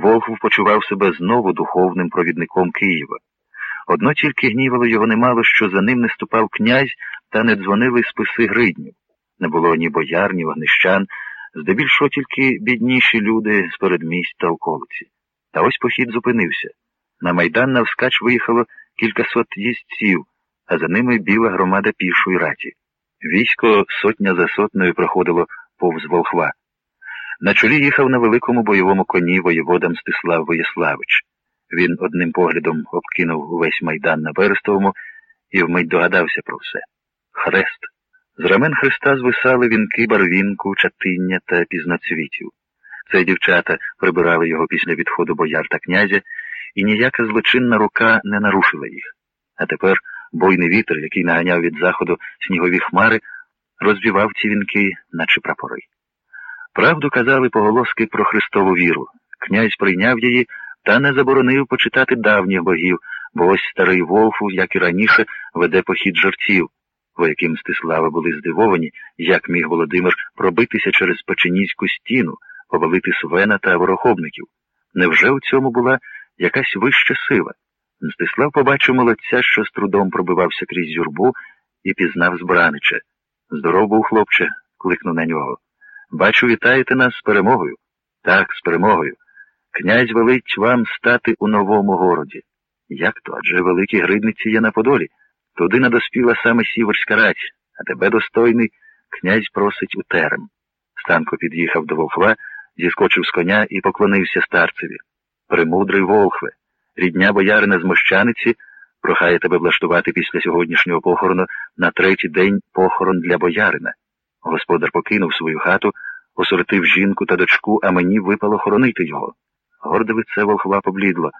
Волхов почував себе знову духовним провідником Києва. Одно тільки гнівало його немало, що за ним не ступав князь та не дзвонили списи гриднів. Не було ні бояр, ні вогнищан, здебільшого тільки бідніші люди з передмість та околиці. Та ось похід зупинився. На майдан навскач виїхало кількасот їздців, а за ними біла громада пішої раті. Військо сотня за сотнею проходило повз волхва. На чолі їхав на великому бойовому коні воєвода Мстислав Воєславич. Він одним поглядом обкинув увесь майдан на Берестовому і вмить догадався про все. Хрест. З рамен Христа звисали вінки барвінку, чатиння та пізноцвітів. Це дівчата прибирали його після відходу бояр та князя, і ніяка злочинна рука не нарушила їх. А тепер бойний вітер, який наганяв від заходу снігові хмари, розвівав ці вінки, наче прапори. Правду казали поголоски про Христову віру. Князь прийняв її та не заборонив почитати давніх богів, бо ось старий Волфу, як і раніше, веде похід жерців, вояки Мстислава були здивовані, як міг Володимир пробитися через печеніську стіну, повалити Свена та ворохобників. Невже у цьому була якась вища сила? Мстислав побачив молодця, що з трудом пробивався крізь юрбу, і пізнав збранича. Здоров був, хлопче, кликнув на нього. Бачу, вітаєте нас з перемогою. Так, з перемогою. Князь велить вам стати у новому городі. Як то? Адже великі гридниці є на Подолі. Туди надоспіла саме сіверська рать, а тебе, достойний, князь просить у терем. Станко під'їхав до Волхва, зіскочив з коня і поклонився старцеві. Премудрий Волхве, рідня боярина з мощаниці, прохає тебе влаштувати після сьогоднішнього похорону на третій день похорон для боярина. Господар покинув свою хату, осортив жінку та дочку, а мені випало хоронити його. Горде лице волхва поблідло.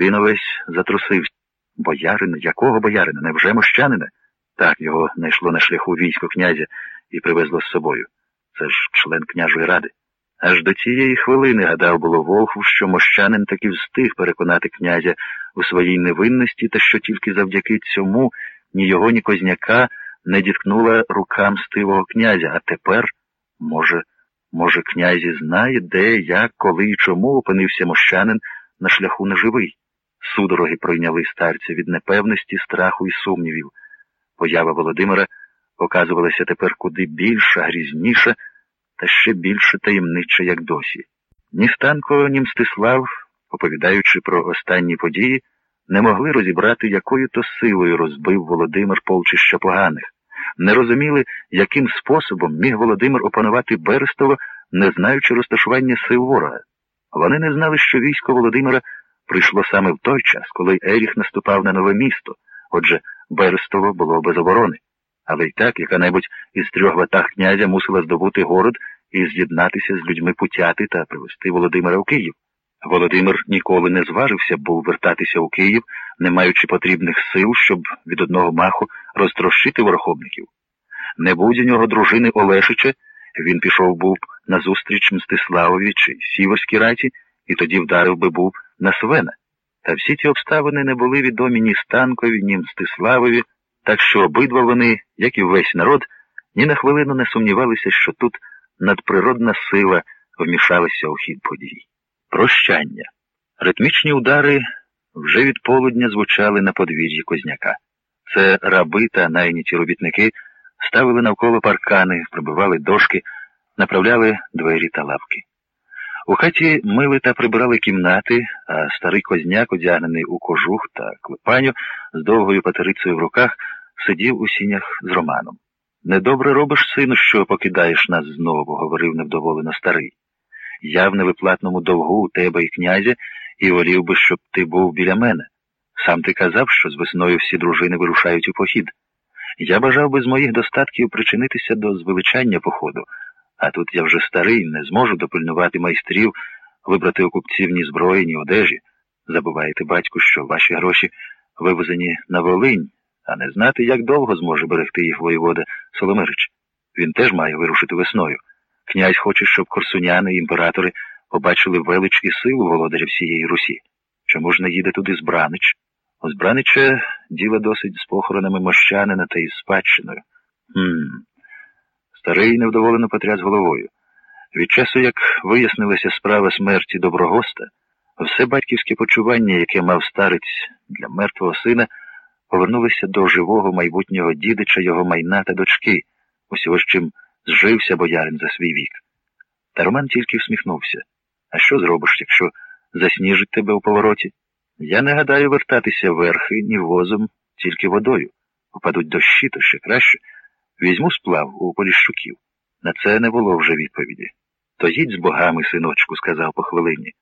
Він увесь затрусився. Боярина? Якого боярина? Невже мощанина? Так його знайшло на шляху військо князя і привезло з собою. Це ж член княжої ради. Аж до цієї хвилини гадав було Волхв, що мощанин таки встиг переконати князя у своїй невинності, та що тільки завдяки цьому ні його, ні козняка не діткнула рука мстивого князя, а тепер, може, може, князі знає, де, як, коли і чому опинився мощанин на шляху неживий. Судороги пройняли старця від непевності, страху і сумнівів. Поява Володимира показувалася тепер куди більша, грізніша та ще більше таємнича, як досі. Ні Станко, ні Мстислав, оповідаючи про останні події, не могли розібрати, якою то силою розбив Володимир полчища поганих, не розуміли, яким способом міг Володимир опанувати Берестово, не знаючи розташування сил ворога. Вони не знали, що військо Володимира прийшло саме в той час, коли Еріх наступав на нове місто, отже, Берестово було без оборони. Але й так яка-небудь із трьох ватах князя мусила здобути город і з'єднатися з людьми путяти та привезти Володимира у Київ. Володимир ніколи не зважився був вертатися у Київ, не маючи потрібних сил, щоб від одного маху розтрощити ворохобників. Не будь у нього дружини Олешича, він пішов був назустріч Мстиславові чи Сіверській раті, і тоді вдарив би був на Свена. Та всі ці обставини не були відомі ні Станкові, ні Мстиславові, так що обидва вони, як і весь народ, ні на хвилину не сумнівалися, що тут надприродна сила вмішалася у хід подій. Прощання. Ритмічні удари вже від полудня звучали на подвір'ї Козняка. Це раби та найняті робітники ставили навколо паркани, пробивали дошки, направляли двері та лавки. У хаті мили та прибирали кімнати, а старий козняк, одягнений у кожух та клепаню, з довгою патерицею в руках, сидів у сінях з Романом. Недобре робиш, сину, що покидаєш нас знову, говорив невдоволено старий. Я в невиплатному довгу у тебе і князя, і волів би, щоб ти був біля мене. Сам ти казав, що з весною всі дружини вирушають у похід. Я бажав би з моїх достатків причинитися до звеличання походу, а тут я вже старий, не зможу допильнувати майстрів, вибрати у купців ні зброї, ні одежі. Забуваєте, батьку, що ваші гроші вивезені на Волинь, а не знати, як довго зможе берегти їх воєвода Соломирич. Він теж має вирушити весною. Князь хоче, щоб корсуняни і імператори побачили велич і силу володаря всієї Русі. Чому ж не їде туди Збранич? У Збранича діло досить з похоронами мощанина та із спадщиною. Хм. Старий невдоволено потряс головою. Від часу, як вияснилася справа смерті доброгоста, все батьківське почування, яке мав старець для мертвого сина, повернулося до живого майбутнього дідича його майна та дочки, усього з чим зжився боярин за свій вік. Та Роман тільки всміхнувся. А що зробиш, якщо засніжить тебе у повороті? Я не гадаю вертатися верхи ні возом, тільки водою. Попадуть дощі, то ще краще. Візьму сплав у Поліщуків. На це не було вже відповіді. То їдь з богами, синочку, сказав по хвилині.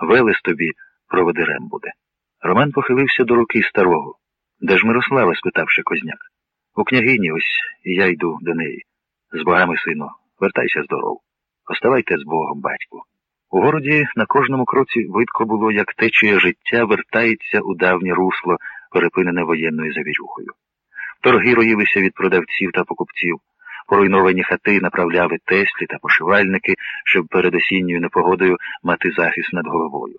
Велес тобі проводирем буде. Роман похилився до руки старого. Де ж Мирослава? спитавши козняк. У княгині ось і я йду до неї. З богами, сину, вертайся здоров. Оставайте з Богом, батьку. У городі на кожному кроці видко було, як течія життя вертається у давнє русло, перепинене воєнною завірюхою. Торги роїлися від продавців та покупців, поруйновані хати направляли теслі та пошивальники, щоб перед осінньою непогодою мати захист над головою.